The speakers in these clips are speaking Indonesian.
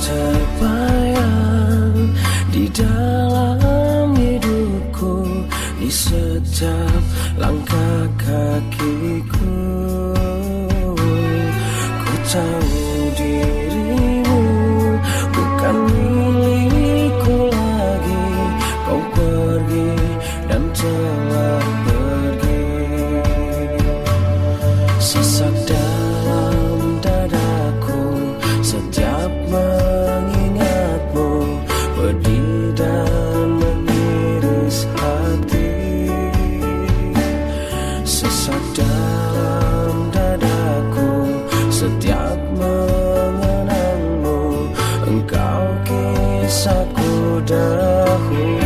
terbayang di dalam hidupku di setiap langkah kakiku. Ku tahu dia 峡谷的湖。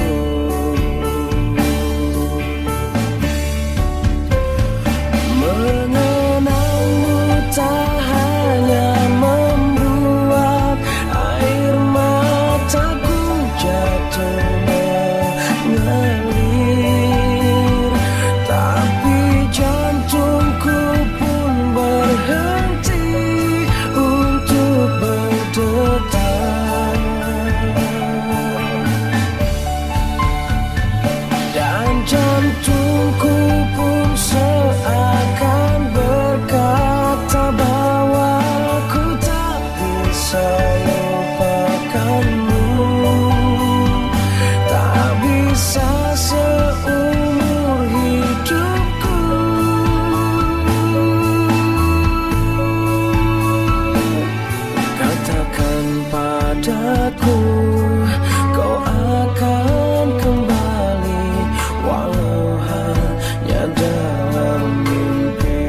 padaku Kau akan kembali Walau hanya dalam mimpi.